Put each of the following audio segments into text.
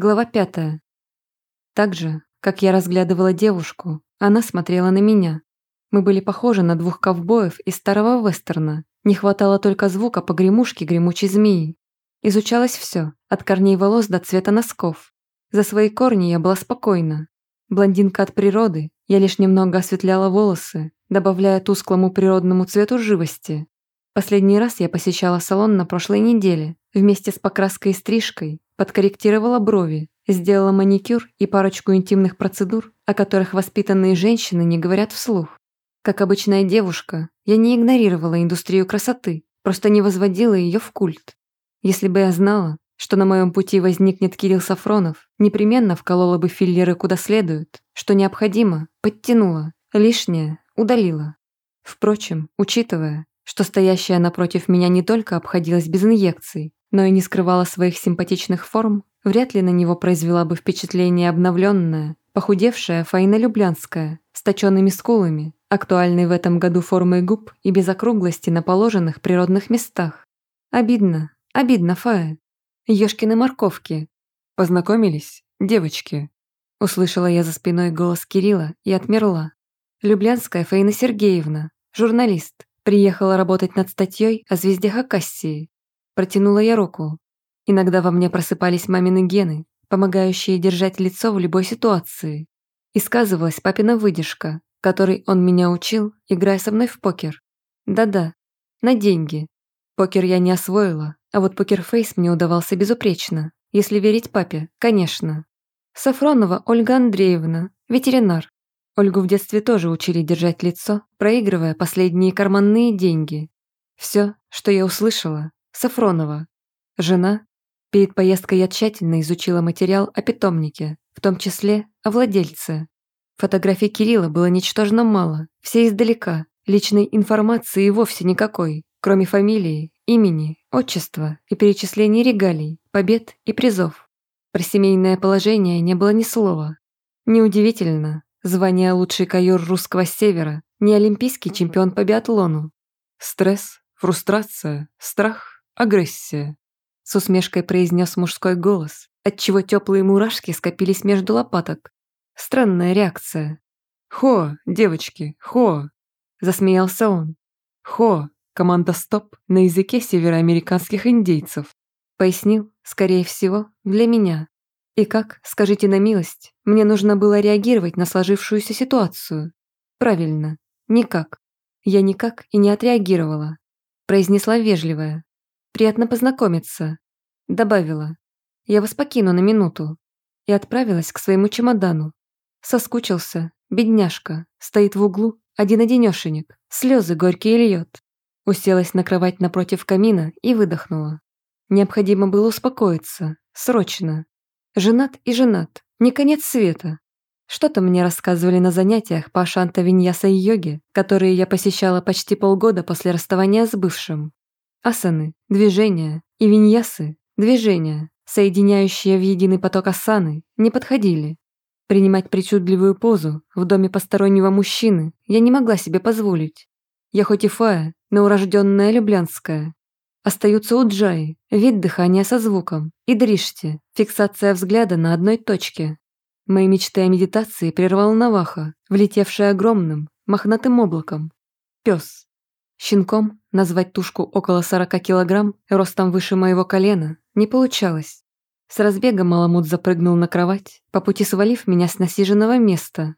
Глава пятая. Так же, как я разглядывала девушку, она смотрела на меня. Мы были похожи на двух ковбоев из старого вестерна. Не хватало только звука погремушки гремучей змеи. Изучалось все, от корней волос до цвета носков. За свои корни я была спокойна. Блондинка от природы, я лишь немного осветляла волосы, добавляя тусклому природному цвету живости. Последний раз я посещала салон на прошлой неделе, вместе с покраской и стрижкой, Подкорректировала брови, сделала маникюр и парочку интимных процедур, о которых воспитанные женщины не говорят вслух. Как обычная девушка, я не игнорировала индустрию красоты, просто не возводила ее в культ. Если бы я знала, что на моем пути возникнет Кирилл Сафронов, непременно вколола бы филлеры куда следует, что необходимо, подтянула, лишнее удалила. Впрочем, учитывая, что стоящая напротив меня не только обходилась без инъекций, но и не скрывала своих симпатичных форм, вряд ли на него произвела бы впечатление обновленная, похудевшая Фаина Люблянская с точенными скулами, актуальной в этом году формой губ и без округлости на положенных природных местах. Обидно, обидно, Фая. Ёшкины морковки. Познакомились, девочки. Услышала я за спиной голос Кирилла и отмерла. Люблянская Фаина Сергеевна, журналист, приехала работать над статьей о звезде Хакассии. Протянула я руку. Иногда во мне просыпались мамины гены, помогающие держать лицо в любой ситуации. И сказывалась папина выдержка, которой он меня учил, играя со мной в покер. Да-да, на деньги. Покер я не освоила, а вот покерфейс мне удавался безупречно, если верить папе, конечно. Сафронова Ольга Андреевна, ветеринар. Ольгу в детстве тоже учили держать лицо, проигрывая последние карманные деньги. Все, что я услышала, Сафронова. Жена. Перед поездкой я тщательно изучила материал о питомнике, в том числе о владельце. Фотографий Кирилла было ничтожно мало, все издалека, личной информации и вовсе никакой, кроме фамилии, имени, отчества и перечислений регалий, побед и призов. Про семейное положение не было ни слова. Неудивительно, звание лучший кайор русского севера, не олимпийский чемпион по биатлону. Стресс, фрустрация, страх агрессия», — с усмешкой произнес мужской голос, отчего теплые мурашки скопились между лопаток. Странная реакция. «Хо, девочки, хо!» — засмеялся он. «Хо, команда «Стоп» на языке североамериканских индейцев». Пояснил, скорее всего, для меня. И как, скажите на милость, мне нужно было реагировать на сложившуюся ситуацию? Правильно, никак. Я никак и не отреагировала. Произнесла вежливая, приятно познакомиться», — добавила. «Я вас покину на минуту». И отправилась к своему чемодану. Соскучился, бедняжка, стоит в углу, один-одинешенек, слезы горькие льет. Уселась на кровать напротив камина и выдохнула. Необходимо было успокоиться, срочно. Женат и женат, не конец света. Что-то мне рассказывали на занятиях по ашанта-виньяса и йоге, которые я посещала почти полгода после расставания с бывшим. Асаны – движения, и виньясы – движения, соединяющие в единый поток асаны, не подходили. Принимать причудливую позу в доме постороннего мужчины я не могла себе позволить. Я хоть и фая, но урожденная люблянская. Остаются у вид дыхания со звуком, и дриште, фиксация взгляда на одной точке. Мои мечты о медитации прервал Наваха, влетевший огромным, мохнатым облаком. Пес. Щенком назвать тушку около 40 килограмм, ростом выше моего колена, не получалось. С разбега Маламут запрыгнул на кровать, по пути свалив меня с насиженного места.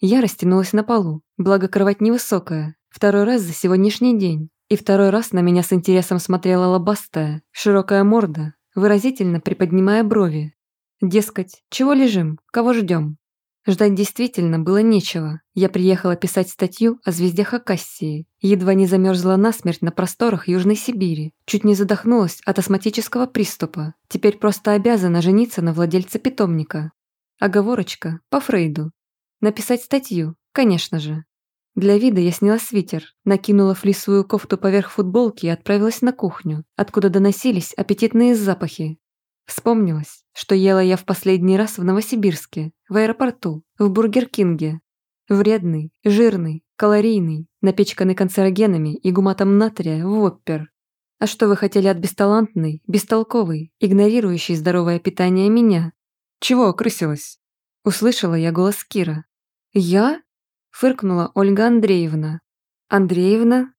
Я растянулась на полу, благо кровать невысокая, второй раз за сегодняшний день, и второй раз на меня с интересом смотрела лобастая, широкая морда, выразительно приподнимая брови. Дескать, чего лежим, кого ждем? Ждать действительно было нечего. Я приехала писать статью о звезде Хакассии. Едва не замерзла насмерть на просторах Южной Сибири. Чуть не задохнулась от астматического приступа. Теперь просто обязана жениться на владельце питомника. Оговорочка по Фрейду. Написать статью, конечно же. Для вида я сняла свитер, накинула флисовую кофту поверх футболки и отправилась на кухню, откуда доносились аппетитные запахи. Вспомнилось, что ела я в последний раз в Новосибирске, в аэропорту, в Бургер Кинге. Вредный, жирный, калорийный, напечканный канцерогенами и гуматом натрия в оппер. А что вы хотели от бесталантной, бестолковой, игнорирующей здоровое питание меня? Чего окрысилась? Услышала я голос Кира. «Я?» – фыркнула Ольга Андреевна. «Андреевна?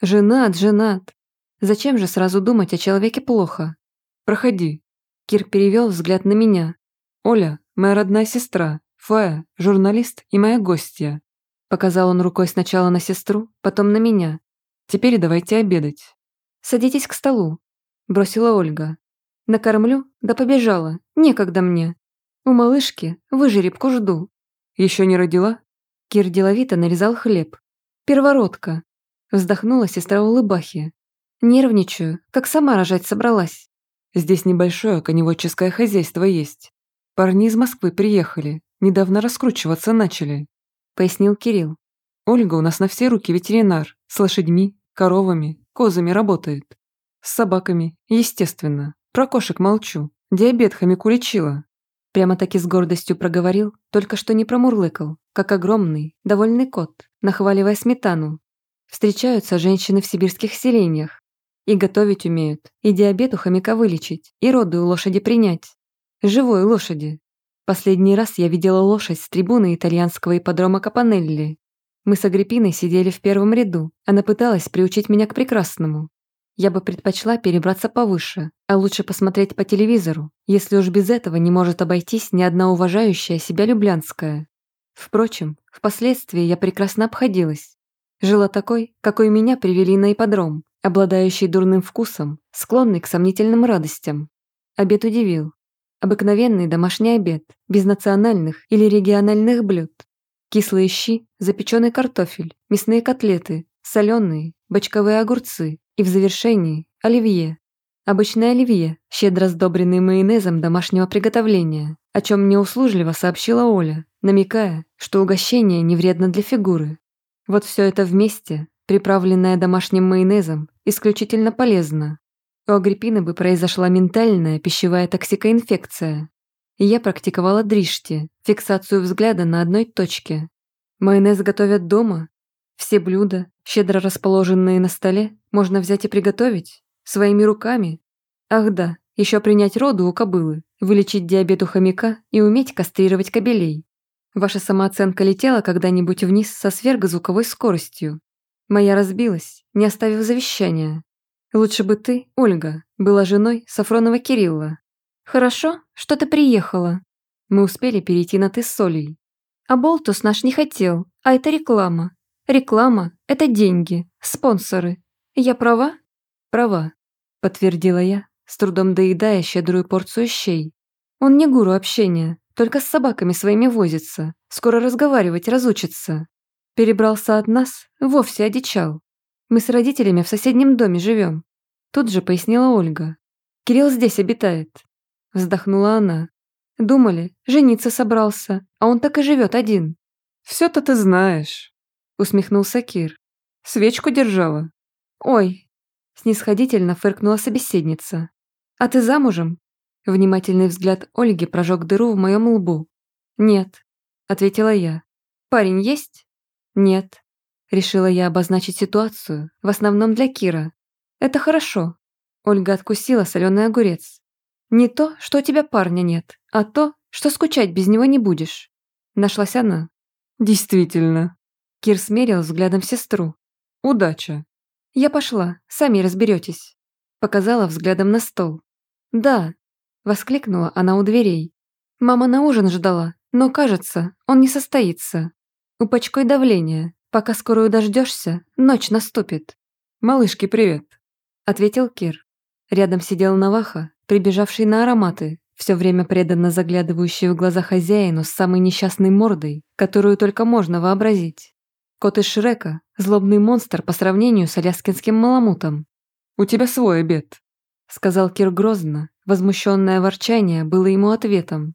Женат, женат. Зачем же сразу думать о человеке плохо? Проходи». Кир перевел взгляд на меня. «Оля, моя родная сестра, Фая, журналист и моя гостья». Показал он рукой сначала на сестру, потом на меня. «Теперь давайте обедать». «Садитесь к столу», – бросила Ольга. «Накормлю, да побежала, некогда мне. У малышки выжеребку жду». «Еще не родила?» Кир деловито нарезал хлеб. «Первородка», – вздохнула сестра улыбахи. «Нервничаю, как сама рожать собралась». Здесь небольшое коневодческое хозяйство есть. Парни из Москвы приехали, недавно раскручиваться начали», — пояснил Кирилл. «Ольга у нас на все руки ветеринар, с лошадьми, коровами, козами работает. С собаками, естественно. Про кошек молчу, диабет хомяку лечила». Прямо-таки с гордостью проговорил, только что не промурлыкал, как огромный, довольный кот, нахваливая сметану. Встречаются женщины в сибирских селениях, и готовить умеют, и диабет у хомяка вылечить, и роды у лошади принять. Живой лошади. Последний раз я видела лошадь с трибуны итальянского ипподрома Капанелли. Мы с Агриппиной сидели в первом ряду. Она пыталась приучить меня к прекрасному. Я бы предпочла перебраться повыше, а лучше посмотреть по телевизору, если уж без этого не может обойтись ни одна уважающая себя люблянская. Впрочем, впоследствии я прекрасно обходилась. Жила такой, какой меня привели на ипподром, обладающий дурным вкусом, склонный к сомнительным радостям. Обед удивил. Обыкновенный домашний обед, без национальных или региональных блюд. Кислые щи, запеченный картофель, мясные котлеты, соленые, бочковые огурцы и в завершении – оливье. Обычное оливье, щедро сдобренный майонезом домашнего приготовления, о чем мне услужливо сообщила Оля, намекая, что угощение не вредно для фигуры. Вот все это вместе приправленная домашним майонезом, исключительно полезна. У Агриппины бы произошла ментальная пищевая токсикоинфекция. Я практиковала дришти, фиксацию взгляда на одной точке. Майонез готовят дома. Все блюда, щедро расположенные на столе, можно взять и приготовить. Своими руками. Ах да, еще принять роду у кобылы, вылечить диабет у хомяка и уметь кастрировать кобелей. Ваша самооценка летела когда-нибудь вниз со сверхзвуковой скоростью. Моя разбилась, не оставив завещания. Лучше бы ты, Ольга, была женой Сафронова Кирилла. Хорошо, что ты приехала. Мы успели перейти на «ты» с Солей. А Болтус наш не хотел, а это реклама. Реклама – это деньги, спонсоры. Я права? Права, подтвердила я, с трудом доедая щедрую порцию щей. Он не гуру общения, только с собаками своими возится, скоро разговаривать разучится. Перебрался от нас, вовсе одичал. Мы с родителями в соседнем доме живем. Тут же пояснила Ольга. Кирилл здесь обитает. Вздохнула она. Думали, жениться собрался, а он так и живет один. Все-то ты знаешь. Усмехнулся Кир. Свечку держала. Ой. Снисходительно фыркнула собеседница. А ты замужем? Внимательный взгляд Ольги прожег дыру в моем лбу. «Нет», — ответила я. «Парень есть?» «Нет». Решила я обозначить ситуацию, в основном для Кира. «Это хорошо». Ольга откусила соленый огурец. «Не то, что у тебя парня нет, а то, что скучать без него не будешь». Нашлась она. «Действительно». Кир смерил взглядом сестру. «Удача». «Я пошла, сами разберетесь». Показала взглядом на стол. «Да», — воскликнула она у дверей. «Мама на ужин ждала, но, кажется, он не состоится». Упачкой давление. Пока скорую дождешься, ночь наступит. Малышки, привет. Ответил Кир. Рядом сидел Наваха, прибежавший на ароматы, все время преданно заглядывающий в глаза хозяину с самой несчастной мордой, которую только можно вообразить. Кот из Шрека – злобный монстр по сравнению с аляскинским маламутом. «У тебя свой обед», – сказал Кир грозно. Возмущенное ворчание было ему ответом.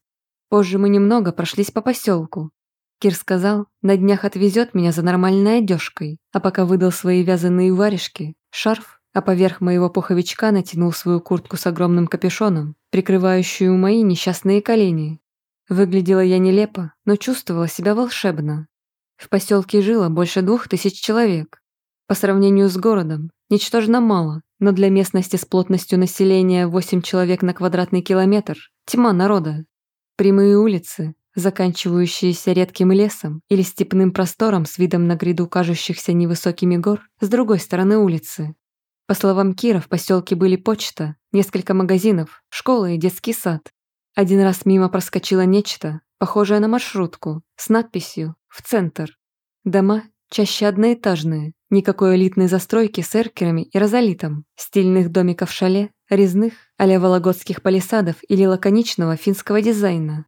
Позже мы немного прошлись по поселку, Кир сказал, на днях отвезет меня за нормальной одежкой, а пока выдал свои вязаные варежки, шарф, а поверх моего пуховичка натянул свою куртку с огромным капюшоном, прикрывающую мои несчастные колени. Выглядела я нелепо, но чувствовала себя волшебно. В поселке жило больше двух тысяч человек. По сравнению с городом, ничтожно мало, но для местности с плотностью населения 8 человек на квадратный километр – тьма народа. Прямые улицы, заканчивающиеся редким лесом или степным простором с видом на гряду кажущихся невысокими гор с другой стороны улицы. По словам Кира, в поселке были почта, несколько магазинов, школа и детский сад. Один раз мимо проскочило нечто, похожее на маршрутку, с надписью «В центр». Дома чаще одноэтажные, никакой элитной застройки с эркерами и розолитом, стильных домиков шале, резных, а-ля вологодских палисадов или лаконичного финского дизайна.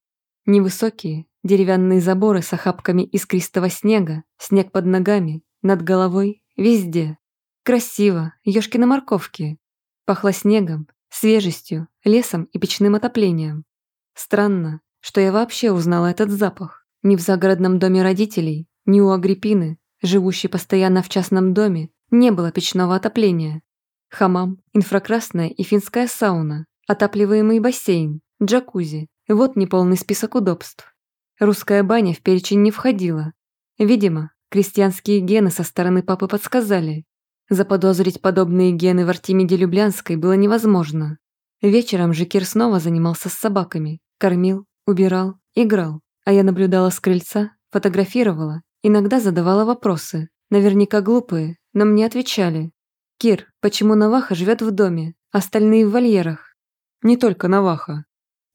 Невысокие, деревянные заборы с охапками искристого снега, снег под ногами, над головой, везде. Красиво, ёшки на морковке. Пахло снегом, свежестью, лесом и печным отоплением. Странно, что я вообще узнала этот запах. Ни в загородном доме родителей, ни у Агриппины, живущей постоянно в частном доме, не было печного отопления. Хамам, инфракрасная и финская сауна, отапливаемый бассейн, джакузи, вот неполный список удобств. Русская баня в перечень не входила. Видимо, крестьянские гены со стороны папы подсказали. Заподозрить подобные гены в Артемиде Люблянской было невозможно. Вечером же Кир снова занимался с собаками. Кормил, убирал, играл. А я наблюдала с крыльца, фотографировала, иногда задавала вопросы. Наверняка глупые, но мне отвечали. «Кир, почему Наваха живет в доме, а остальные в вольерах?» «Не только Наваха.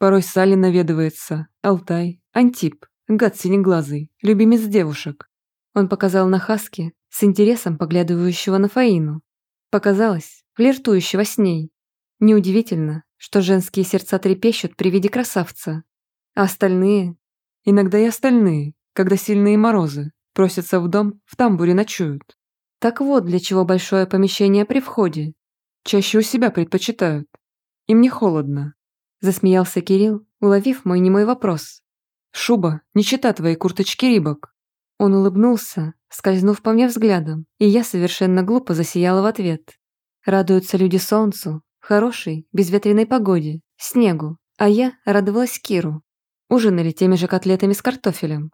Порой Сали наведывается, Алтай, Антип, гад синеглазый, любимец девушек. Он показал на Хаски, с интересом поглядывающего на Фаину. Показалось, флиртующего с ней. Неудивительно, что женские сердца трепещут при виде красавца. А остальные? Иногда и остальные, когда сильные морозы, просятся в дом, в тамбуре ночуют. Так вот, для чего большое помещение при входе. Чаще у себя предпочитают. Им не холодно, Засмеялся Кирилл, уловив мой немой вопрос. «Шуба, не чита твоей курточки Рибок». Он улыбнулся, скользнув по мне взглядом, и я совершенно глупо засияла в ответ. Радуются люди солнцу, хорошей, безветренной погоде, снегу, а я радовалась Киру. Ужинали теми же котлетами с картофелем.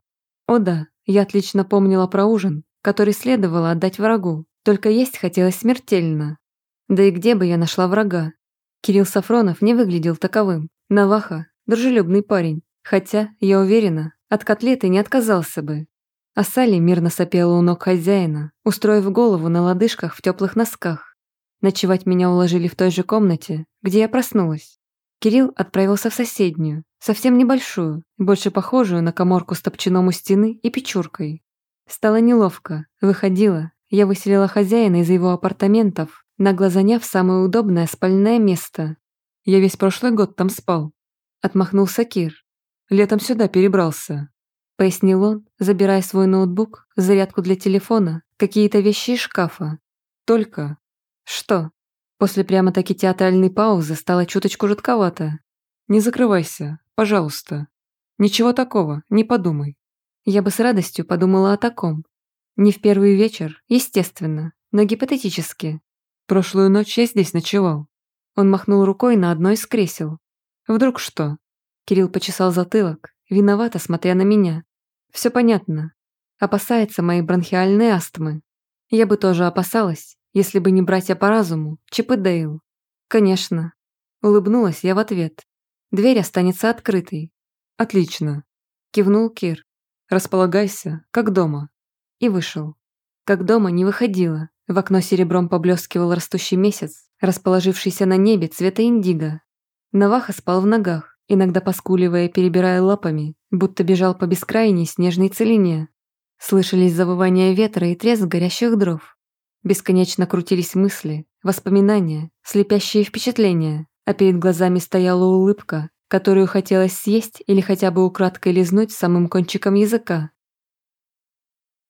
О да, я отлично помнила про ужин, который следовало отдать врагу, только есть хотелось смертельно. Да и где бы я нашла врага, Кирилл Сафронов не выглядел таковым. Наваха – дружелюбный парень. Хотя, я уверена, от котлеты не отказался бы. А Салли мирно сопела у ног хозяина, устроив голову на лодыжках в теплых носках. Ночевать меня уложили в той же комнате, где я проснулась. Кирилл отправился в соседнюю, совсем небольшую, больше похожую на коморку с топчаном у стены и печуркой. Стало неловко, выходила, я выселила хозяина из его апартаментов, нагло заняв самое удобное спальное место. Я весь прошлый год там спал. Отмахнулся Кир. Летом сюда перебрался. Пояснил он, забирая свой ноутбук, зарядку для телефона, какие-то вещи из шкафа. Только... Что? После прямо-таки театральной паузы стало чуточку жутковато. Не закрывайся, пожалуйста. Ничего такого, не подумай. Я бы с радостью подумала о таком. Не в первый вечер, естественно, но гипотетически. Прошлую ночь я здесь ночевал». Он махнул рукой на одно из кресел. «Вдруг что?» Кирилл почесал затылок, виновато смотря на меня. «Все понятно. Опасается моей бронхиальной астмы. Я бы тоже опасалась, если бы не братья по разуму, Чип и Дейл. Конечно». Улыбнулась я в ответ. «Дверь останется открытой». «Отлично», — кивнул Кир. «Располагайся, как дома». И вышел. Как дома не выходила, в окно серебром поблескивал растущий месяц, расположившийся на небе цвета индиго. Наваха спал в ногах, иногда поскуливая, перебирая лапами, будто бежал по бескрайней снежной целине. Слышались завывания ветра и треск горящих дров. Бесконечно крутились мысли, воспоминания, слепящие впечатления, а перед глазами стояла улыбка, которую хотелось съесть или хотя бы украдкой лизнуть самым кончиком языка.